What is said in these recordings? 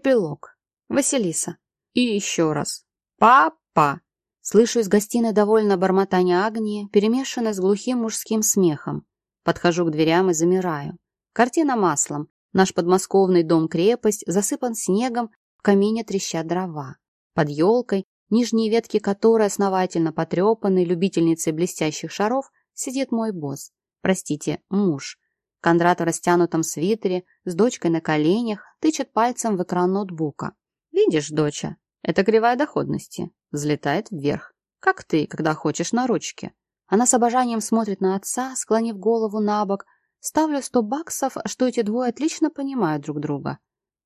Эпилог. Василиса. И еще раз. Папа. Слышу из гостиной довольно бормотание Агнии, перемешанное с глухим мужским смехом. Подхожу к дверям и замираю. Картина маслом. Наш подмосковный дом-крепость засыпан снегом, в камине трещат дрова. Под елкой, нижние ветки которой основательно потрепаны любительницей блестящих шаров, сидит мой босс. Простите, муж. Кондрат в растянутом свитере, с дочкой на коленях, тычет пальцем в экран ноутбука. «Видишь, доча, это кривая доходности. Взлетает вверх. Как ты, когда хочешь на ручке». Она с обожанием смотрит на отца, склонив голову на бок. Ставлю сто баксов, что эти двое отлично понимают друг друга.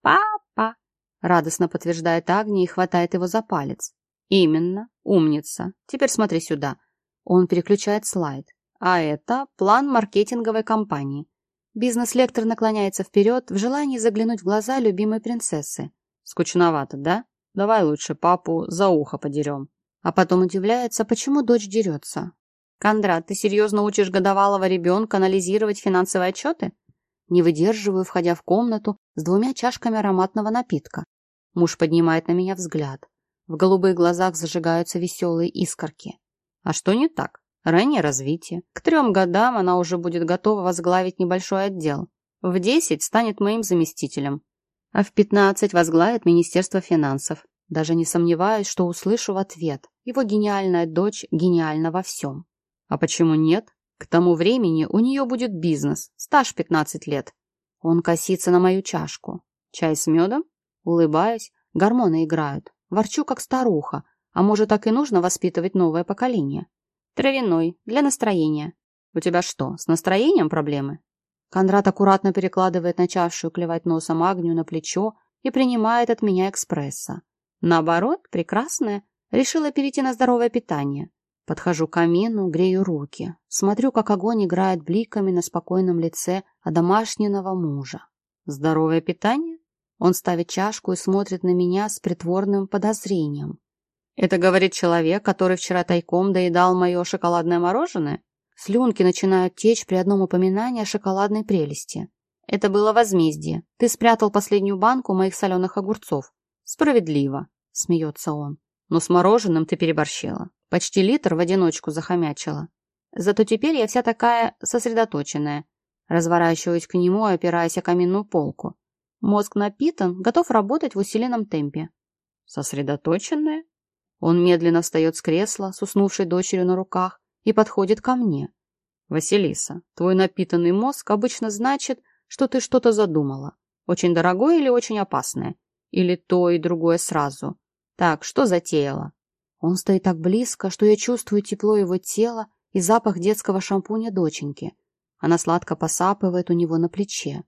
«Папа!» — радостно подтверждает Агния и хватает его за палец. «Именно. Умница. Теперь смотри сюда». Он переключает слайд. А это план маркетинговой кампании. Бизнес-лектор наклоняется вперед в желании заглянуть в глаза любимой принцессы. Скучновато, да? Давай лучше папу за ухо подерем. А потом удивляется, почему дочь дерется. Кондрат, ты серьезно учишь годовалого ребенка анализировать финансовые отчеты? Не выдерживаю, входя в комнату с двумя чашками ароматного напитка. Муж поднимает на меня взгляд. В голубых глазах зажигаются веселые искорки. А что не так? Раннее развитие. К трем годам она уже будет готова возглавить небольшой отдел. В десять станет моим заместителем. А в пятнадцать возглавит Министерство финансов. Даже не сомневаюсь, что услышу в ответ. Его гениальная дочь гениальна во всем. А почему нет? К тому времени у нее будет бизнес, стаж пятнадцать лет. Он косится на мою чашку. Чай с медом? Улыбаюсь. Гормоны играют. Ворчу, как старуха. А может, так и нужно воспитывать новое поколение? Травяной, для настроения. У тебя что, с настроением проблемы? Кондрат аккуратно перекладывает начавшую клевать носом Агнию на плечо и принимает от меня экспресса. Наоборот, прекрасная, решила перейти на здоровое питание. Подхожу к камину, грею руки. Смотрю, как огонь играет бликами на спокойном лице домашнего мужа. Здоровое питание? Он ставит чашку и смотрит на меня с притворным подозрением. Это говорит человек, который вчера тайком доедал мое шоколадное мороженое? Слюнки начинают течь при одном упоминании о шоколадной прелести. Это было возмездие. Ты спрятал последнюю банку моих соленых огурцов. Справедливо, смеется он. Но с мороженым ты переборщила. Почти литр в одиночку захомячила. Зато теперь я вся такая сосредоточенная. Разворачиваюсь к нему, опираясь о каминную полку. Мозг напитан, готов работать в усиленном темпе. Сосредоточенная? Он медленно встает с кресла с уснувшей дочерью на руках и подходит ко мне. «Василиса, твой напитанный мозг обычно значит, что ты что-то задумала. Очень дорогое или очень опасное? Или то и другое сразу? Так, что затеяла?» Он стоит так близко, что я чувствую тепло его тела и запах детского шампуня доченьки. Она сладко посапывает у него на плече.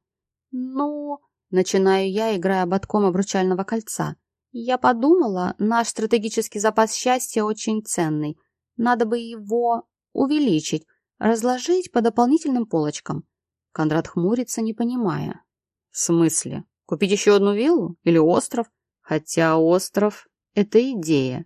«Ну...» — начинаю я, играя ободком обручального кольца. Я подумала, наш стратегический запас счастья очень ценный. Надо бы его увеличить, разложить по дополнительным полочкам. Кондрат хмурится, не понимая. В смысле? Купить еще одну виллу? Или остров? Хотя остров — это идея.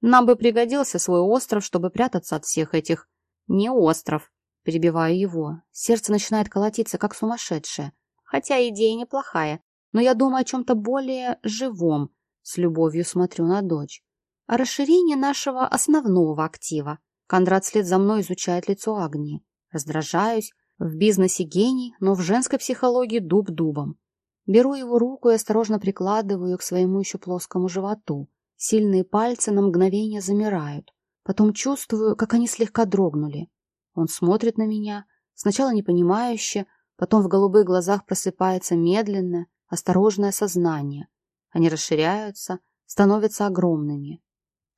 Нам бы пригодился свой остров, чтобы прятаться от всех этих... Не остров. Перебиваю его. Сердце начинает колотиться, как сумасшедшее. Хотя идея неплохая, но я думаю о чем-то более живом, с любовью смотрю на дочь. А расширение нашего основного актива. Кондрат след за мной изучает лицо Агнии. Раздражаюсь. В бизнесе гений, но в женской психологии дуб дубом. Беру его руку и осторожно прикладываю к своему еще плоскому животу. Сильные пальцы на мгновение замирают. Потом чувствую, как они слегка дрогнули. Он смотрит на меня, сначала непонимающе, потом в голубых глазах просыпается медленное, осторожное сознание. Они расширяются, становятся огромными.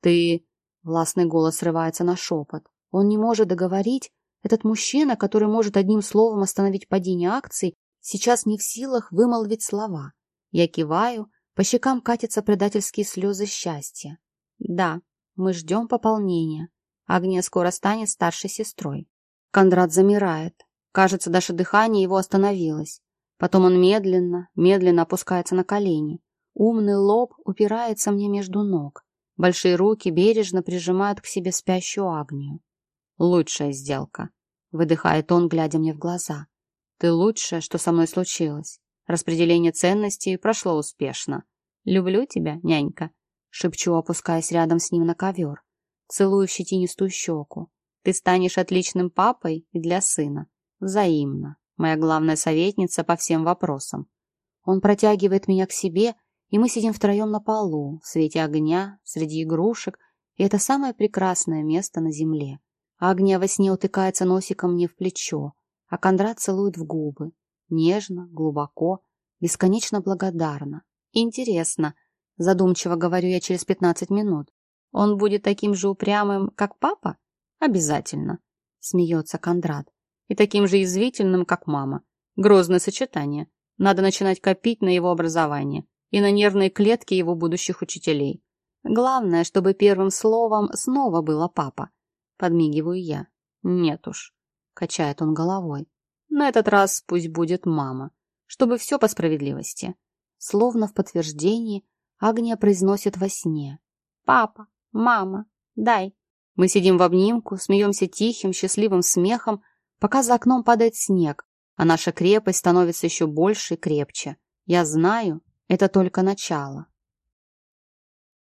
«Ты...» — властный голос срывается на шепот. Он не может договорить. Этот мужчина, который может одним словом остановить падение акций, сейчас не в силах вымолвить слова. Я киваю, по щекам катятся предательские слезы счастья. Да, мы ждем пополнения. Агния скоро станет старшей сестрой. Кондрат замирает. Кажется, даже дыхание его остановилось. Потом он медленно, медленно опускается на колени. Умный лоб упирается мне между ног. Большие руки бережно прижимают к себе спящую Агнию. «Лучшая сделка», — выдыхает он, глядя мне в глаза. «Ты лучшее, что со мной случилось. Распределение ценностей прошло успешно. «Люблю тебя, нянька», — шепчу, опускаясь рядом с ним на ковер. Целую щетинистую щеку. «Ты станешь отличным папой и для сына. Взаимно. Моя главная советница по всем вопросам». Он протягивает меня к себе, и мы сидим втроем на полу, в свете огня, среди игрушек, и это самое прекрасное место на земле. Агния во сне утыкается носиком мне в плечо, а Кондрат целует в губы. Нежно, глубоко, бесконечно благодарно. Интересно, задумчиво говорю я через пятнадцать минут. Он будет таким же упрямым, как папа? Обязательно, смеется Кондрат. И таким же язвительным, как мама. Грозное сочетание. Надо начинать копить на его образование и на нервные клетки его будущих учителей. Главное, чтобы первым словом снова было папа. Подмигиваю я. Нет уж. Качает он головой. На этот раз пусть будет мама. Чтобы все по справедливости. Словно в подтверждении Агния произносит во сне. «Папа, мама, дай». Мы сидим в обнимку, смеемся тихим, счастливым смехом, пока за окном падает снег, а наша крепость становится еще больше и крепче. Я знаю, это только начало.